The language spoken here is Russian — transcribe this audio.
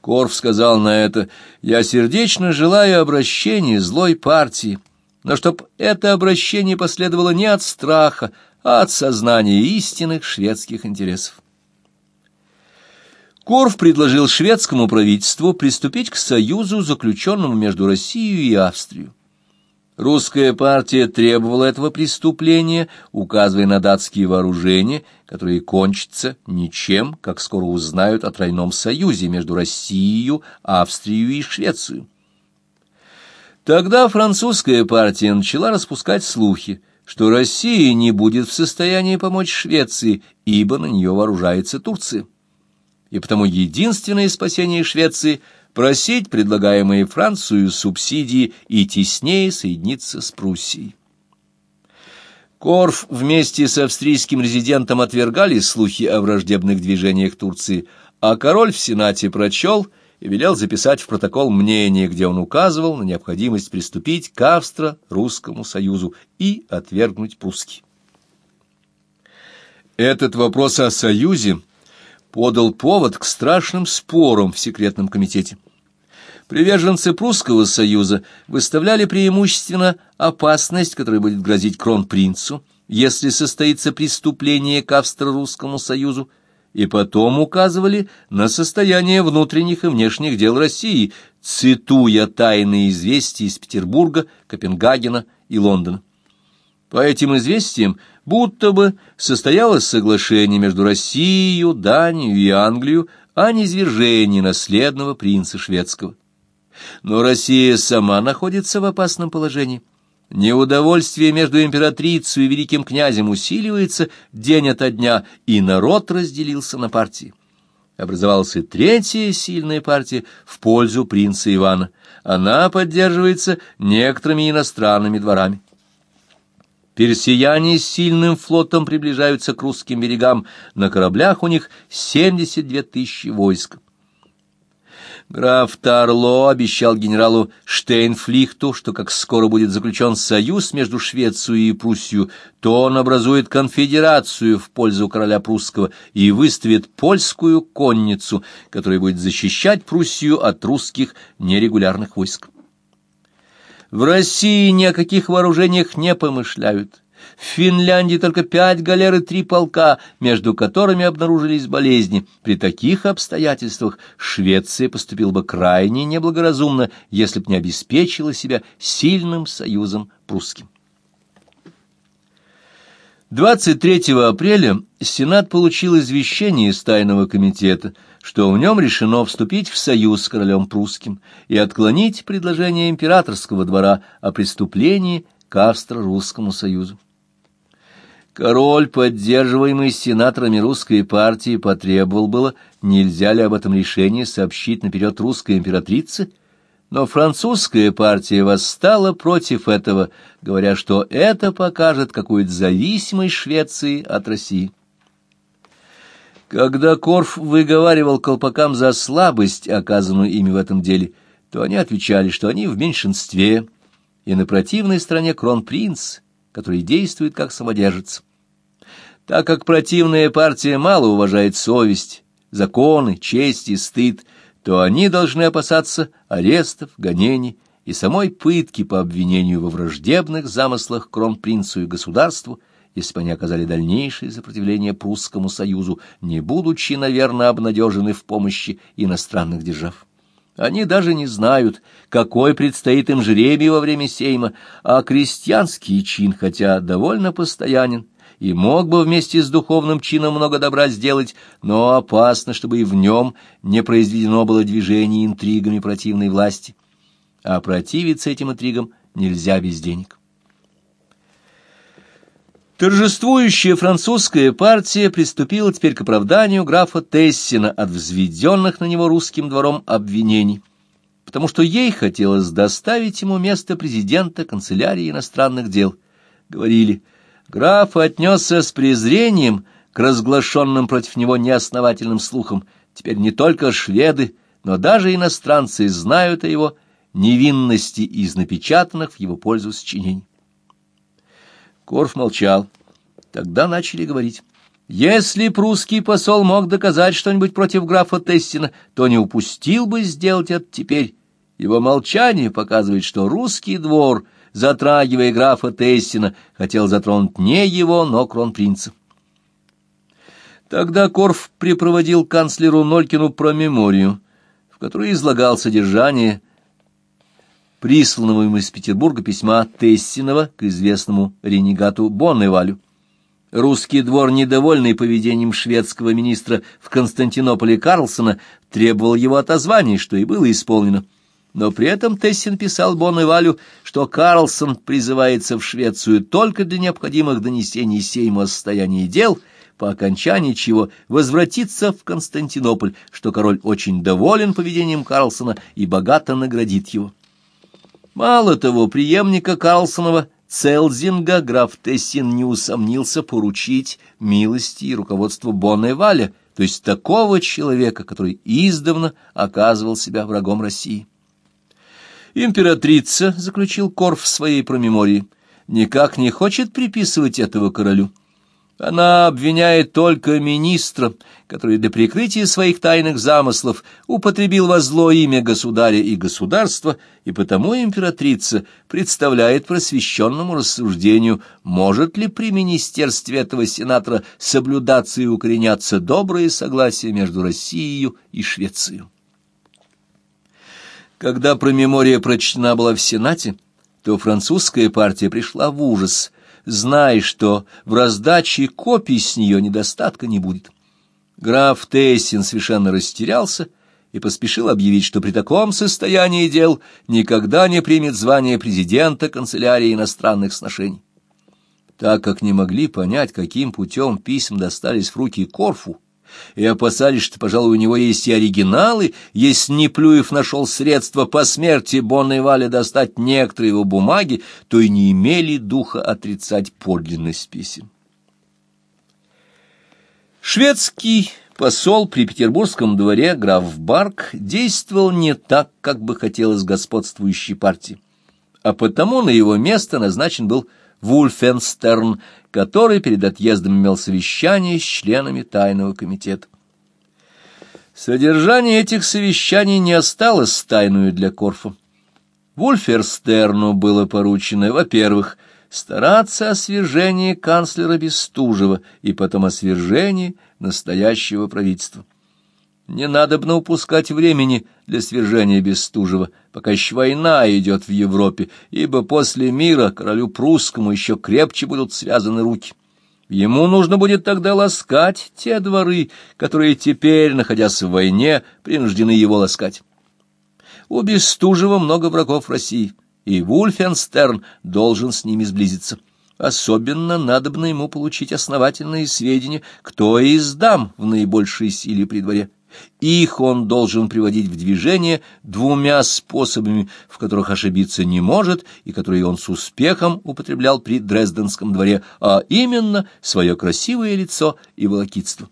Корф сказал на это, «Я сердечно желаю обращения злой партии, но чтоб это обращение последовало не от страха, а от сознания истинных шведских интересов». Корф предложил шведскому правительству приступить к союзу, заключенному между Россией и Австрией. Русская партия требовала этого преступления, указывая на датские вооружения, которые кончатся ничем, как скоро узнают о тройном союзе между Россией, Австрией и Швецией. Тогда французская партия начала распускать слухи, что Россия не будет в состоянии помочь Швеции, ибо на нее вооружается Турция. И потому единственное спасение Швеции – просить предлагаемые Францию субсидии и теснее соединиться с Пруссией. Корф вместе с австрийским резидентом отвергали слухи о враждебных движениях Турции, а король в Сенате прочел и велел записать в протокол мнение, где он указывал на необходимость приступить к Австро-Русскому союзу и отвергнуть прусский. Этот вопрос о союзе подал повод к страшным спорам в секретном комитете. Приверженцы прусского союза выставляли преимущественно опасность, которая будет грозить кронпринцу, если состоится преступление к австро-русскому союзу, и потом указывали на состояние внутренних и внешних дел России, цитуя тайные известия из Петербурга, Копенгагена и Лондона. По этим известиям будто бы состоялось соглашение между Россией, Данией и Англией о низвержении наследного принца шведского. Но Россия сама находится в опасном положении. Неудовольствие между императрицей и великим князем усиливается день ото дня, и народ разделился на партии. Образовалась и третья сильная партия в пользу принца Ивана. Она поддерживается некоторыми иностранными дворами. Персияне с сильным флотом приближаются к русским берегам, на кораблях у них 72 тысячи войск. Граф Тарло обещал генералу Штейнфлихту, что как скоро будет заключен союз между Швецией и Пруссией, то он образует конфедерацию в пользу короля прусского и выставит польскую конницу, которая будет защищать Пруссию от русских нерегулярных войск. В России ни о каких вооружениях не помышляют. В Финляндии только пять галер и три полка, между которыми обнаружились болезни. При таких обстоятельствах Швеция поступила бы крайне неблагоразумно, если б не обеспечила себя сильным союзом прусским. 23 апреля Сенат получил извещение из Тайного комитета, что в нем решено вступить в союз с королем прусским и отклонить предложение императорского двора о преступлении к Австро-Русскому союзу. Король, поддерживаемый сенаторами русской партии, потребовал было, нельзя ли об этом решении сообщить наперед русской императрице, но французская партия восстала против этого, говоря, что это покажет какую-то зависимость Швеции от России. Когда Корф выговаривал колпакам за слабость, оказанную ими в этом деле, то они отвечали, что они в меньшинстве, и на противной стороне кронпринц, который действует как самодержец. Так как противная партия мало уважает совесть, законы, честь и стыд, то они должны опасаться арестов, гонений и самой пытки по обвинению во враждебных замыслах кронпринцу и государству, если бы они оказали дальнейшее сопротивление прусскому союзу, не будучи, наверное, обнадежены в помощи иностранных держав. Они даже не знают, какой предстоит им жребий во время сейма, а крестьянский чин, хотя довольно постоянен, и мог бы вместе с духовным чином много добра сделать, но опасно, чтобы и в нем не произведено было движение интригами противной власти. А противиться этим интригам нельзя без денег. Торжествующая французская партия приступила теперь к оправданию графа Тессина от взведенных на него русским двором обвинений, потому что ей хотелось доставить ему место президента канцелярии иностранных дел. Говорили, Граф отнесся с презрением к разглашенным против него неосновательным слухам. Теперь не только шведы, но даже иностранцы знают о его невинности из напечатанных в его пользу сочинений. Корф молчал. Тогда начали говорить. Если прусский посол мог доказать что-нибудь против графа Тессина, то не упустил бы сделать это теперь. Его молчание показывает, что русский двор, затрагивая графа Тессина, хотел затронуть не его, но кронпринца. Тогда Корф припроводил канцлеру Нолькину промеморию, в которой излагал содержание присланного ему из Петербурга письма Тессинова к известному ренегату Бонневалю. Русский двор, недовольный поведением шведского министра в Константинополе Карлсона, требовал его отозвания, что и было исполнено. Но при этом Тессин писал Бонневалю, что Карлсон призывается в Швецию только для необходимых донесений Сейму о состоянии дел, по окончании чего возвратится в Константинополь, что король очень доволен поведением Карлсона и богато наградит его. Мало того, преемника Карлсонова Целзинга граф Тессин не усомнился поручить милости и руководство Бонне Валя, то есть такого человека, который издавна оказывал себя врагом России. Императрица, заключил Корф в своей промемории, никак не хочет приписывать этого королю. Она обвиняет только министра, который для прикрытия своих тайных замыслов употребил во зло имя государя и государства, и потому императрица представляет просвещенному рассуждению, может ли при министерстве этого сенатора соблюдаться и укореняться доброе согласие между Россией и Швецией. Когда промемория прочтена была в Сенате, то французская партия пришла в ужас – зная, что в раздаче копий с нее недостатка не будет. Граф Тессин совершенно растерялся и поспешил объявить, что при таком состоянии дел никогда не примет звание президента канцелярии иностранных сношений. Так как не могли понять, каким путем письма достались в руки Корфу, и опасались, что, пожалуй, у него есть и оригиналы, если Неплюев нашел средства по смерти Бонной Вали достать некоторые его бумаги, то и не имели духа отрицать подлинность писем. Шведский посол при Петербургском дворе граф Барк действовал не так, как бы хотелось господствующей партии, а потому на его место назначен был Вульфенстерн, который перед отъездом имел совещание с членами тайного комитета. Содержание этих совещаний не осталось тайную для Корфа. Вульферстерну было поручено, во-первых, стараться о свержении канцлера Бестужева и потом о свержении настоящего правительства. Не надобно упускать времени для свержения Бестужева, пока еще война идет в Европе, ибо после мира королю прусскому еще крепче будут связаны руки. Ему нужно будет тогда ласкать те дворы, которые теперь, находясь в войне, принуждены его ласкать. У Бестужева много врагов России, и Вульфенстерн должен с ними сблизиться. Особенно надобно ему получить основательные сведения, кто из дам в наибольшей силе при дворе. Их он должен приводить в движение двумя способами, в которых ошибиться не может и которые он с успехом употреблял при Дрезденском дворе, а именно свое красивое лицо и волокитство.